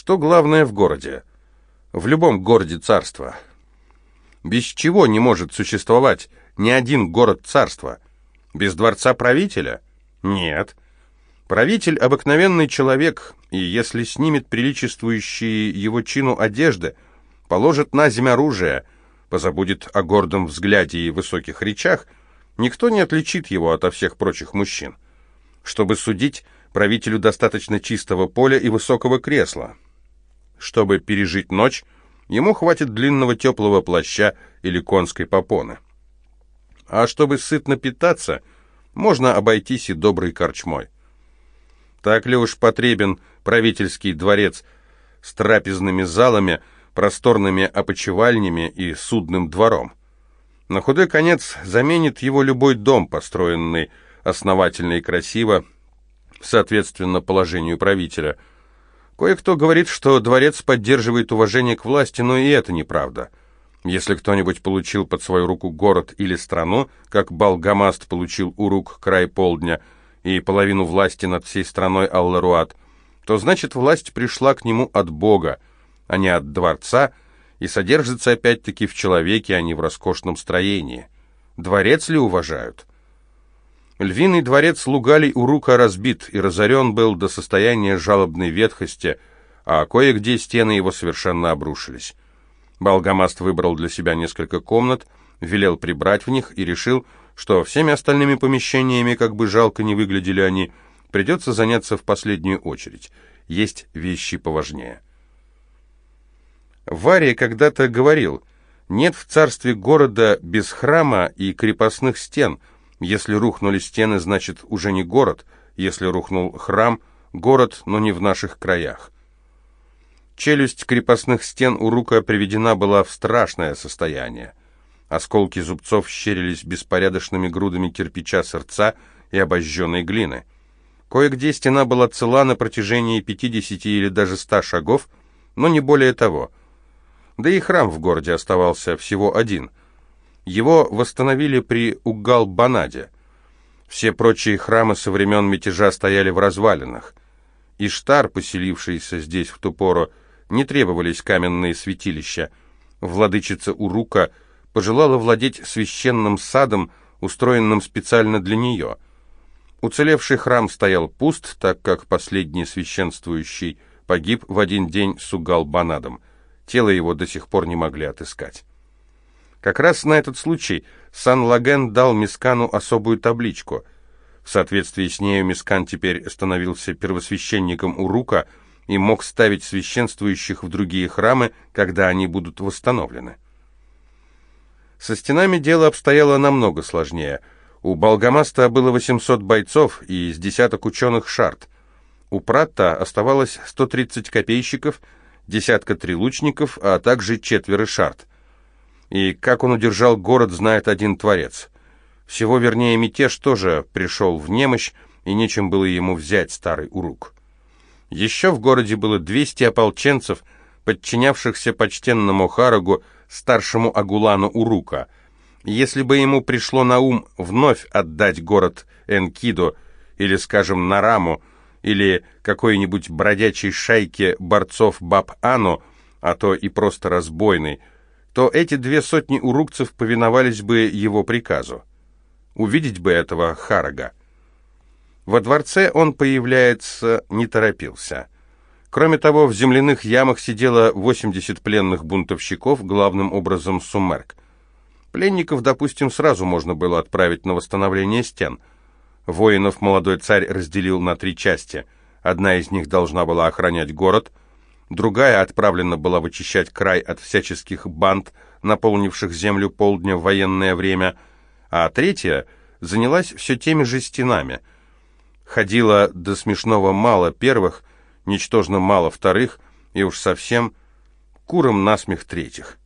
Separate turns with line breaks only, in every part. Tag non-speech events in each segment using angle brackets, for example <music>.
Что главное в городе? В любом городе царства. Без чего не может существовать ни один город царства? Без дворца правителя? Нет. Правитель — обыкновенный человек, и если снимет приличествующие его чину одежды, положит на земь оружие, позабудет о гордом взгляде и высоких речах, никто не отличит его ото всех прочих мужчин. Чтобы судить, правителю достаточно чистого поля и высокого кресла. Чтобы пережить ночь, ему хватит длинного теплого плаща или конской попоны. А чтобы сытно питаться, можно обойтись и доброй корчмой. Так ли уж потребен правительский дворец с трапезными залами, просторными опочивальнями и судным двором? На худой конец заменит его любой дом, построенный основательно и красиво, соответственно положению правителя. Кое-кто говорит, что дворец поддерживает уважение к власти, но и это неправда. Если кто-нибудь получил под свою руку город или страну, как Балгамаст получил у рук край полдня и половину власти над всей страной Алларуат, то значит власть пришла к нему от Бога, а не от дворца, и содержится опять-таки в человеке, а не в роскошном строении. Дворец ли уважают? Львиный дворец Лугалей Урука разбит и разорен был до состояния жалобной ветхости, а кое-где стены его совершенно обрушились. Балгамаст выбрал для себя несколько комнат, велел прибрать в них и решил, что всеми остальными помещениями, как бы жалко не выглядели они, придется заняться в последнюю очередь. Есть вещи поважнее. Вария когда-то говорил, нет в царстве города без храма и крепостных стен – если рухнули стены, значит, уже не город. Если рухнул храм, город, но не в наших краях. Челюсть крепостных стен у Рука приведена была в страшное состояние. Осколки зубцов щерились беспорядочными грудами кирпича сердца и обожженной глины. Кое-где стена была цела на протяжении 50 или даже 100 шагов, но не более того. Да и храм в городе оставался всего один — его восстановили при Угал-Банаде. Все прочие храмы со времен мятежа стояли в развалинах. Иштар, поселившийся здесь в ту пору, не требовались каменные святилища. Владычица Урука пожелала владеть священным садом, устроенным специально для нее. Уцелевший храм стоял пуст, так как последний священствующий погиб в один день с Угал-Банадом. Тело его до сих пор не могли отыскать. Как раз на этот случай Сан-Лаген дал Мискану особую табличку. В соответствии с нею Мискан теперь становился первосвященником Урука и мог ставить священствующих в другие храмы, когда они будут восстановлены. Со стенами дело обстояло намного сложнее. У Балгамаста было 800 бойцов и с десяток ученых шарт. У Пратта оставалось 130 копейщиков, десятка трилучников, а также четверо шарт. И как он удержал город, знает один творец. Всего вернее, мятеж тоже пришел в немощь, и нечем было ему взять старый урук. Еще в городе было 200 ополченцев, подчинявшихся почтенному Харагу, старшему Агулану Урука. Если бы ему пришло на ум вновь отдать город Энкидо, или, скажем, Нараму, или какой-нибудь бродячей шайке борцов Баб-Ану, а то и просто разбойный, то эти две сотни урукцев повиновались бы его приказу. Увидеть бы этого Харага. Во дворце он появляется, не торопился. Кроме того, в земляных ямах сидело 80 пленных бунтовщиков, главным образом Сумерк. Пленников, допустим, сразу можно было отправить на восстановление стен. Воинов молодой царь разделил на три части. Одна из них должна была охранять город, другая отправлена была вычищать край от всяческих банд, наполнивших землю полдня в военное время, а третья занялась все теми же стенами. Ходила до смешного мало первых, ничтожно мало вторых, и уж совсем куром насмех третьих.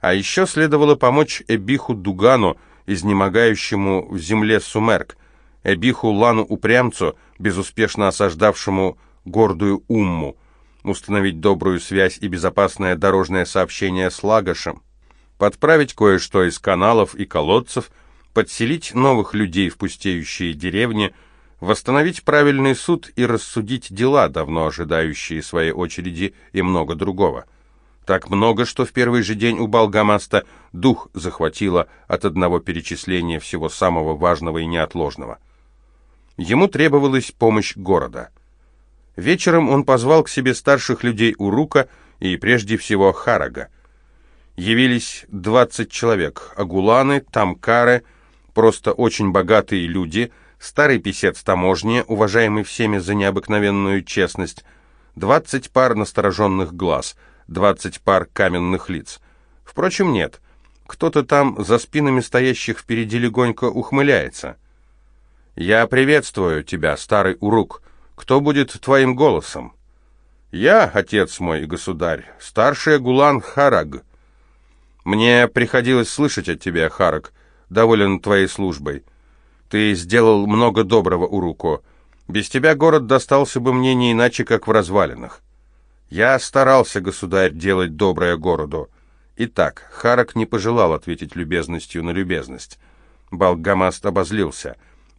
А еще следовало помочь Эбиху Дугану, изнемогающему в земле Сумерк, Эбиху Лану-упрямцу, безуспешно осаждавшему гордую Умму, установить добрую связь и безопасное дорожное сообщение с Лагошем, подправить кое-что из каналов и колодцев, подселить новых людей в пустеющие деревни, восстановить правильный суд и рассудить дела, давно ожидающие своей очереди, и много другого. Так много, что в первый же день у Балгамаста дух захватило от одного перечисления всего самого важного и неотложного. Ему требовалась помощь города. Вечером он позвал к себе старших людей Урука и прежде всего Харага. Явились двадцать человек, агуланы, тамкары, просто очень богатые люди – старый писец таможни, уважаемый всеми за необыкновенную честность, двадцать пар настороженных глаз, двадцать пар каменных лиц. Впрочем, нет. Кто-то там за спинами стоящих впереди легонько ухмыляется. «Я приветствую тебя, старый урук. Кто будет твоим голосом?» «Я, отец мой и государь, старший Гулан Хараг. Мне приходилось слышать от тебя, Хараг, доволен твоей службой». Ты сделал много доброго, Уруко. Без тебя город достался бы мне не иначе, как в развалинах. Я старался, государь, делать доброе городу. Итак, Харак не пожелал ответить любезностью на любезность. Балгамаст обозлился.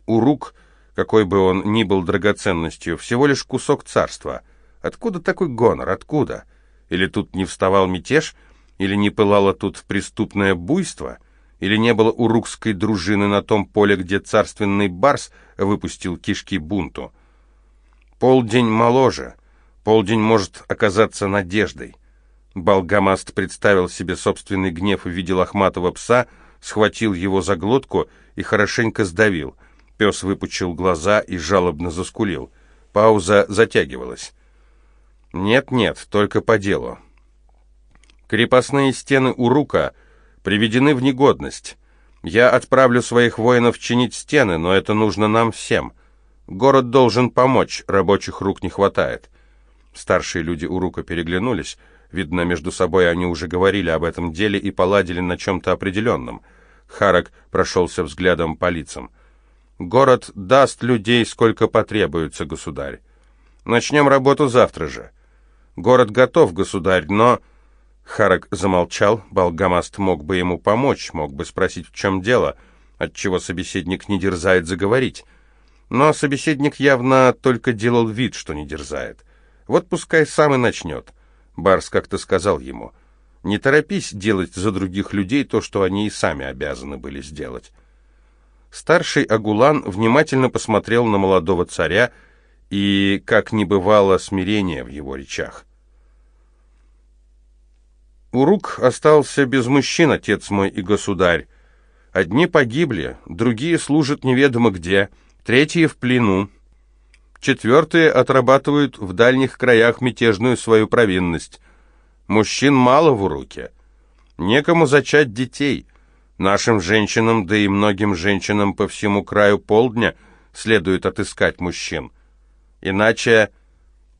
Урук, какой бы он ни был драгоценностью, всего лишь кусок царства. Откуда такой гонор? Откуда? Или тут не вставал мятеж? Или не пылало тут преступное буйство?» Или не было урукской дружины на том поле, где царственный барс выпустил кишки бунту? Полдень моложе, полдень может оказаться надеждой. Балгамаст представил себе собственный гнев в виде лохматого пса, схватил его за глотку и хорошенько сдавил. Пес выпучил глаза и жалобно заскулил. Пауза затягивалась. «Нет-нет, только по делу». Крепостные стены Урука — приведены в негодность. Я отправлю своих воинов чинить стены, но это нужно нам всем. Город должен помочь, рабочих рук не хватает». Старшие люди Урука переглянулись. Видно, между собой они уже говорили об этом деле и поладили на чем-то определенном. Харак прошелся взглядом по лицам. «Город даст людей, сколько потребуется, государь. Начнем работу завтра же. Город готов, государь, но Харак замолчал, Балгамаст мог бы ему помочь, мог бы спросить, в чем дело, отчего собеседник не дерзает заговорить. Но собеседник явно только делал вид, что не дерзает. Вот пускай сам и начнет. Барс как-то сказал ему, «Не торопись делать за других людей то, что они и сами обязаны были сделать». Старший Агулан внимательно посмотрел на молодого царя, и, как не бывало, смирения в его речах. Урук остался без мужчин, отец мой и государь. Одни погибли, другие служат неведомо где, третьи в плену. Четвертые отрабатывают в дальних краях мятежную свою провинность. Мужчин мало в Уруке. Некому зачать детей. Нашим женщинам, да и многим женщинам по всему краю полдня следует отыскать мужчин. Иначе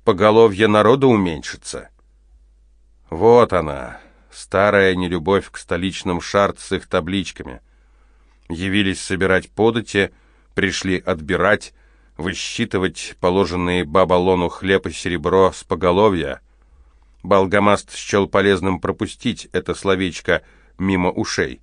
поголовье народа уменьшится». Вот она, старая нелюбовь к столичным шарт с их табличками. Явились собирать подати, пришли отбирать, высчитывать положенные Бабалону хлеб и серебро с поголовья. Балгамаст счел полезным пропустить это словечко мимо ушей.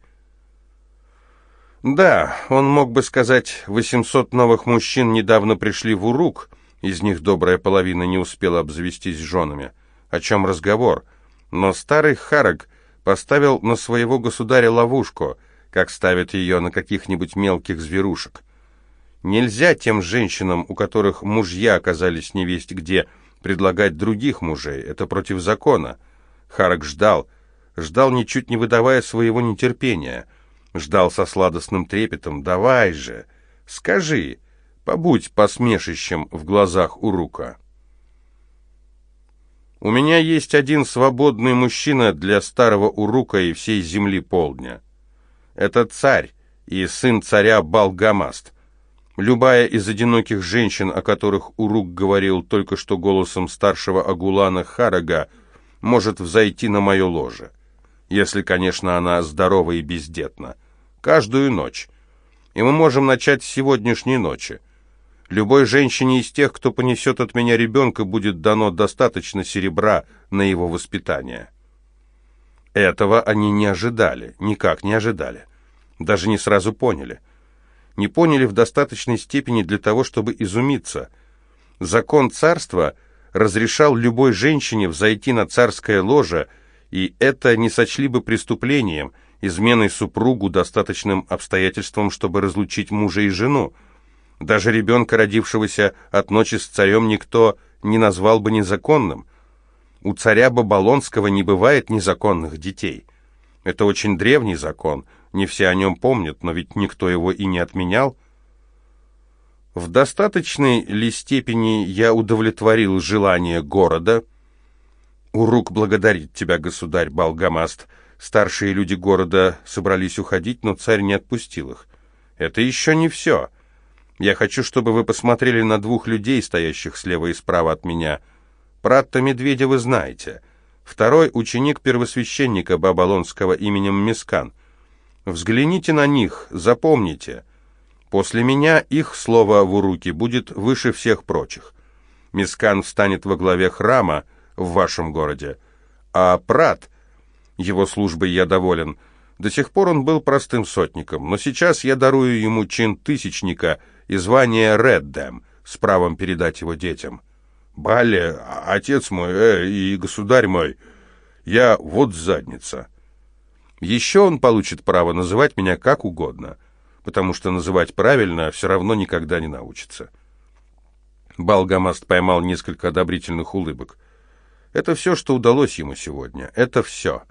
Да, он мог бы сказать, 800 новых мужчин недавно пришли в Урук, из них добрая половина не успела обзавестись женами. О чем разговор? — но старый Харак поставил на своего государя ловушку, как ставят ее на каких-нибудь мелких зверушек. Нельзя тем женщинам, у которых мужья оказались невесть где, предлагать других мужей. Это против закона. Харак ждал, ждал, ничуть не выдавая своего нетерпения. Ждал со сладостным трепетом. «Давай же, скажи, побудь посмешищем в глазах Урука». У меня есть один свободный мужчина для старого Урука и всей земли полдня. Это царь и сын царя Балгамаст. Любая из одиноких женщин, о которых Урук говорил только что голосом старшего Агулана Харага, может взойти на мое ложе. Если, конечно, она здорова и бездетна. Каждую ночь. И мы можем начать с сегодняшней ночи. Любой женщине из тех, кто понесет от меня ребенка, будет дано достаточно серебра на его воспитание. Этого они не ожидали, никак не ожидали. Даже не сразу поняли. не поняли в достаточной степени для того, чтобы изумиться. Закон царства разрешал любой женщине взойти на царское ложе, и это не сочли бы преступлением, изменой супругу достаточным обстоятельством, чтобы разлучить мужа и жену. Даже ребенка, родившегося от ночи с царем, никто не назвал бы незаконным. У царя Бабалонского не бывает незаконных детей. Это очень древний закон, не все о нем помнят, но ведь никто его и не отменял. В достаточной ли степени я удовлетворил желание города? Урук благодарит тебя, государь Балгамаст. Старшие люди города собрались уходить, но царь не отпустил их. Это еще не все. Я хочу, чтобы вы посмотрели на двух людей, стоящих слева и справа от меня. Пратта Медведя вы знаете. Второй — ученик первосвященника Бабалонского именем Мискан. Взгляните на них, запомните. После меня их слово в уруке будет выше всех прочих. Мискан встанет во главе храма в вашем городе, а Прат, его службой я доволен, до сих пор он был простым сотником, но сейчас я дарую ему чин тысячника — и звание Реддем с правом передать его детям. Балли, отец мой э, и государь мой, я вот задница. Еще он получит право называть меня как угодно, потому что называть правильно все равно никогда не научится. Балгамаст поймал несколько одобрительных улыбок. Это все, что удалось ему сегодня. Это все.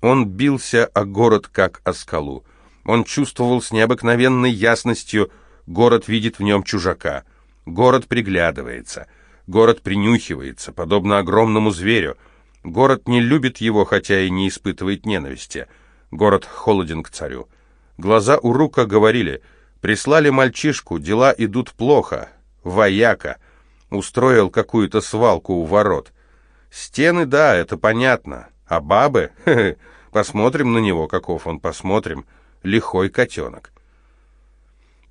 Он бился о город, как о скалу. Он чувствовал с необыкновенной ясностью, Город видит в нем чужака. Город приглядывается. Город принюхивается, подобно огромному зверю. Город не любит его, хотя и не испытывает ненависти. Город холоден к царю. Глаза у Рука говорили, прислали мальчишку, дела идут плохо. Вояка. Устроил какую-то свалку у ворот. Стены, да, это понятно. А бабы? <laughs> Посмотрим на него, каков он, посмотрим. Лихой котенок.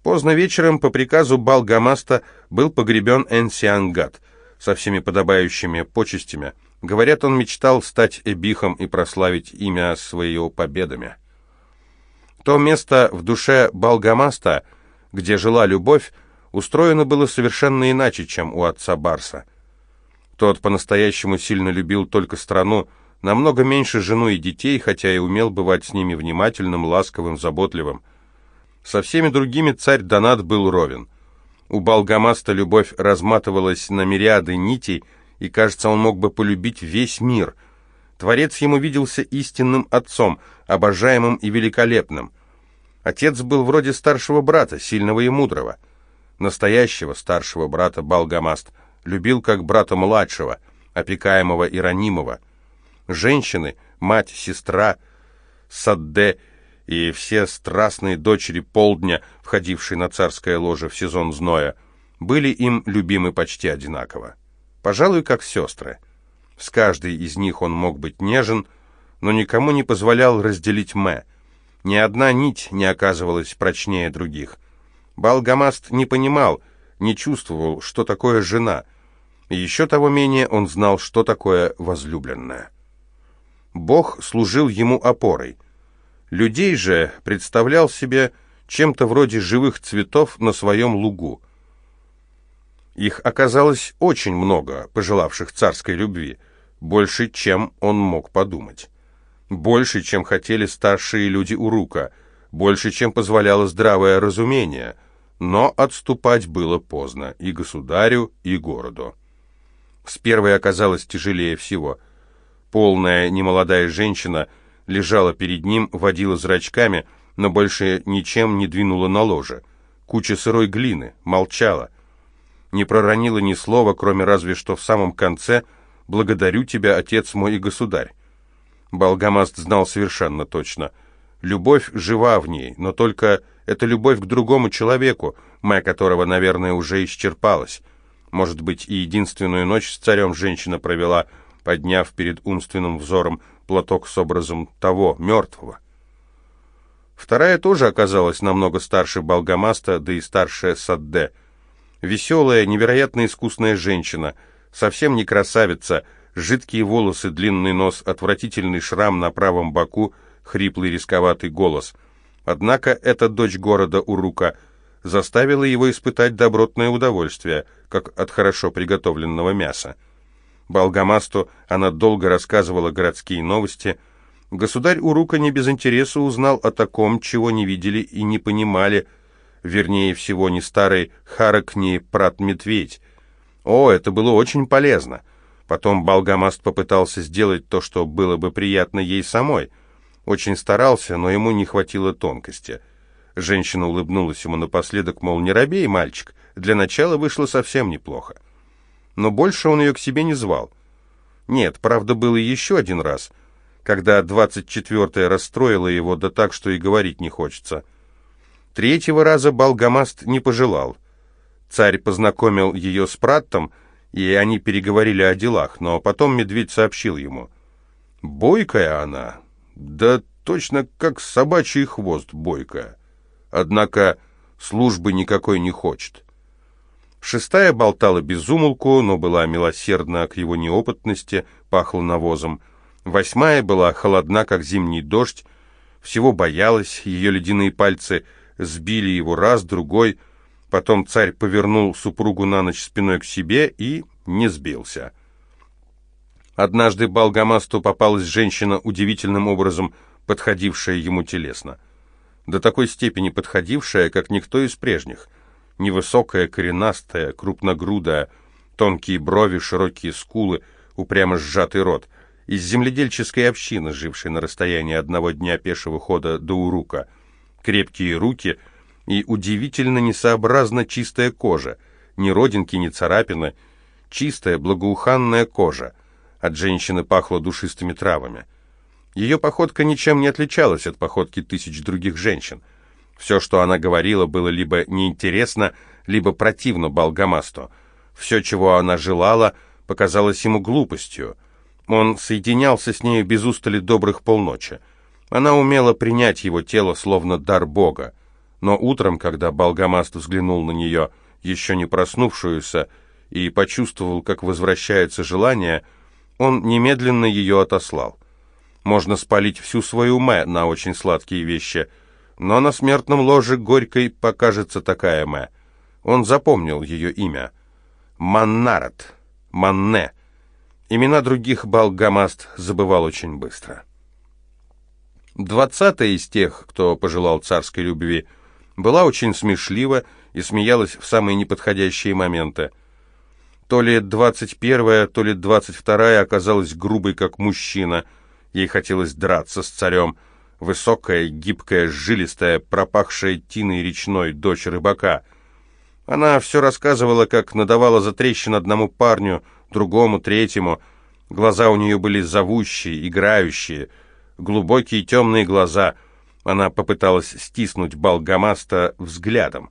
Поздно вечером по приказу Балгамаста был погребен Энсиангат со всеми подобающими почестями. Говорят, он мечтал стать эбихом и прославить имя своего победами. То место в душе Балгамаста, где жила любовь, устроено было совершенно иначе, чем у отца Барса. Тот по-настоящему сильно любил только страну, намного меньше жену и детей, хотя и умел бывать с ними внимательным, ласковым, заботливым. Со всеми другими царь Донат был ровен. У Балгамаста любовь разматывалась на мириады нитей, и, кажется, он мог бы полюбить весь мир. Творец ему виделся истинным отцом, обожаемым и великолепным. Отец был вроде старшего брата, сильного и мудрого. Настоящего старшего брата Балгамаст любил как брата младшего, опекаемого и ранимого. Женщины, мать, сестра, Садде и все страстные дочери полдня, входившие на царское ложе в сезон зноя, были им любимы почти одинаково. Пожалуй, как сестры. С каждой из них он мог быть нежен, но никому не позволял разделить Мэ. Ни одна нить не оказывалась прочнее других. Балгамаст не понимал, не чувствовал, что такое жена, и еще того менее он знал, что такое возлюбленная. Бог служил ему опорой — Людей же представлял себе чем-то вроде живых цветов на своем лугу. Их оказалось очень много, пожелавших царской любви, больше, чем он мог подумать. Больше, чем хотели старшие люди Урука, больше, чем позволяло здравое разумение, но отступать было поздно и государю, и городу. С первой оказалось тяжелее всего. Полная немолодая женщина – лежала перед ним, водила зрачками, но больше ничем не двинула на ложе. Куча сырой глины, молчала. Не проронила ни слова, кроме разве что в самом конце «Благодарю тебя, отец мой и государь». Балгамаст знал совершенно точно. Любовь жива в ней, но только это любовь к другому человеку, моя которого, наверное, уже исчерпалась. Может быть, и единственную ночь с царем женщина провела, подняв перед умственным взором платок с образом того, мертвого. Вторая тоже оказалась намного старше Балгамаста, да и старше Садде. Веселая, невероятно искусная женщина, совсем не красавица, жидкие волосы, длинный нос, отвратительный шрам на правом боку, хриплый рисковатый голос. Однако эта дочь города Урука заставила его испытать добротное удовольствие, как от хорошо приготовленного мяса. Болгамасту она долго рассказывала городские новости. Государь Урука не без интереса узнал о таком, чего не видели и не понимали, вернее всего, ни старый Харак, ни Прат-Медведь. О, это было очень полезно. Потом Балгамаст попытался сделать то, что было бы приятно ей самой. Очень старался, но ему не хватило тонкости. Женщина улыбнулась ему напоследок, мол, не робей, мальчик, для начала вышло совсем неплохо. Но больше он ее к себе не звал. Нет, правда, было еще один раз, когда двадцать четвертая расстроила его, да так, что и говорить не хочется. Третьего раза Балгамаст не пожелал. Царь познакомил ее с Праттом, и они переговорили о делах, но потом медведь сообщил ему. «Бойкая она, да точно как собачий хвост бойкая. Однако службы никакой не хочет». Шестая болтала без умолку, но была милосердна к его неопытности, пахла навозом. Восьмая была холодна, как зимний дождь, всего боялась, ее ледяные пальцы сбили его раз, другой. Потом царь повернул супругу на ночь спиной к себе и не сбился. Однажды Балгамасту попалась женщина, удивительным образом подходившая ему телесно. До такой степени подходившая, как никто из прежних — невысокая, коренастая, крупногрудая, тонкие брови, широкие скулы, упрямо сжатый рот. Из земледельческой общины, жившей на расстоянии одного дня пешего хода до Урука. Крепкие руки и удивительно несообразно чистая кожа. Ни родинки, ни царапины. Чистая, благоуханная кожа. От женщины пахло душистыми травами. Ее походка ничем не отличалась от походки тысяч других женщин. Все, что она говорила, было либо неинтересно, либо противно Балгамасту. Все, чего она желала, показалось ему глупостью. Он соединялся с нею без устали добрых полночи. Она умела принять его тело, словно дар Бога. Но утром, когда Балгамаст взглянул на нее, еще не проснувшуюся, и почувствовал, как возвращается желание, он немедленно ее отослал. Можно спалить всю свою мэ на очень сладкие вещи – но на смертном ложе Горькой покажется такая Мэ. Он запомнил ее имя. Маннарат, Манне. Имена других Балгамаст забывал очень быстро. Двадцатая из тех, кто пожелал царской любви, была очень смешлива и смеялась в самые неподходящие моменты. То ли двадцать первая, то ли двадцать вторая оказалась грубой, как мужчина. Ей хотелось драться с царем — высокая, гибкая, жилистая, пропахшая тиной речной дочь рыбака. Она все рассказывала, как надавала за трещин одному парню, другому, третьему. Глаза у нее были зовущие, играющие, глубокие темные глаза. Она попыталась стиснуть Балгамаста взглядом.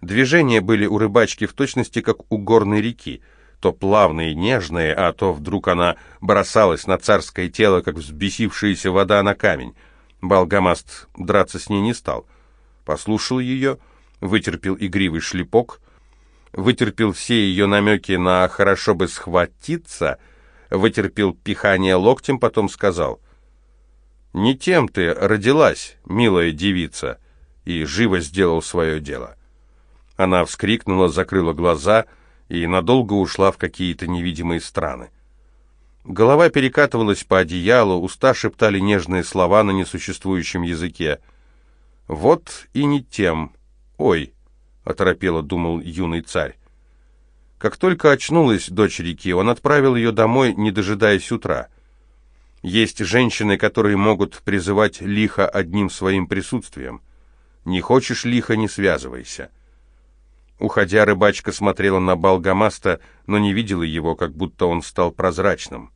Движения были у рыбачки в точности, как у горной реки, то плавные, нежные, а то вдруг она бросалась на царское тело, как взбесившаяся вода на камень. Балгамаст драться с ней не стал. Послушал ее, вытерпел игривый шлепок, вытерпел все ее намеки на «хорошо бы схватиться», вытерпел пихание локтем, потом сказал «Не тем ты родилась, милая девица», и живо сделал свое дело. Она вскрикнула, закрыла глаза и надолго ушла в какие-то невидимые страны. Голова перекатывалась по одеялу, уста шептали нежные слова на несуществующем языке. «Вот и не тем. Ой!» — оторопело думал юный царь. Как только очнулась дочь реки, он отправил ее домой, не дожидаясь утра. Есть женщины, которые могут призывать лихо одним своим присутствием. Не хочешь лихо, не связывайся. Уходя, рыбачка смотрела на Балгамаста, но не видела его, как будто он стал прозрачным.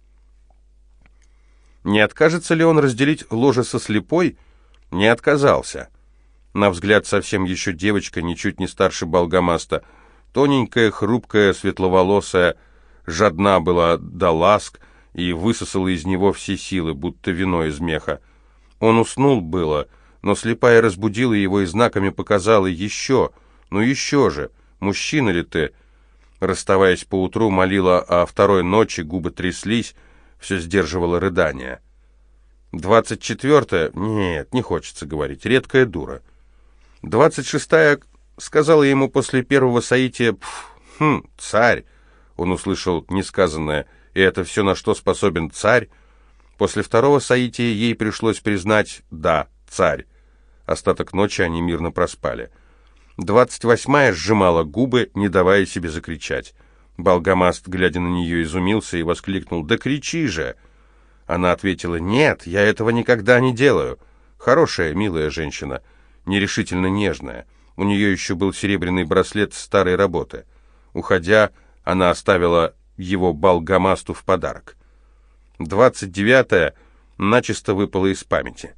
Не откажется ли он разделить ложе со слепой? Не отказался. На взгляд совсем еще девочка, ничуть не старше Балгамаста. Тоненькая, хрупкая, светловолосая, жадна была до ласк и высосала из него все силы, будто вино из меха. Он уснул было, но слепая разбудила его и знаками показала еще — «Ну еще же! Мужчина ли ты?» Расставаясь поутру, молила о второй ночи, губы тряслись, все сдерживало рыдание. «Двадцать четвертая? Нет, не хочется говорить. Редкая дура. Двадцать шестая сказала ему после первого соития «Хм, царь!» Он услышал несказанное «И это все, на что способен царь?» После второго соития ей пришлось признать «Да, царь». Остаток ночи они мирно проспали. Двадцать восьмая сжимала губы, не давая себе закричать. Болгамаст, глядя на нее, изумился и воскликнул «Да кричи же!» Она ответила «Нет, я этого никогда не делаю». Хорошая, милая женщина, нерешительно нежная. У нее еще был серебряный браслет старой работы. Уходя, она оставила его Болгамасту в подарок. Двадцать девятое начисто выпало из памяти.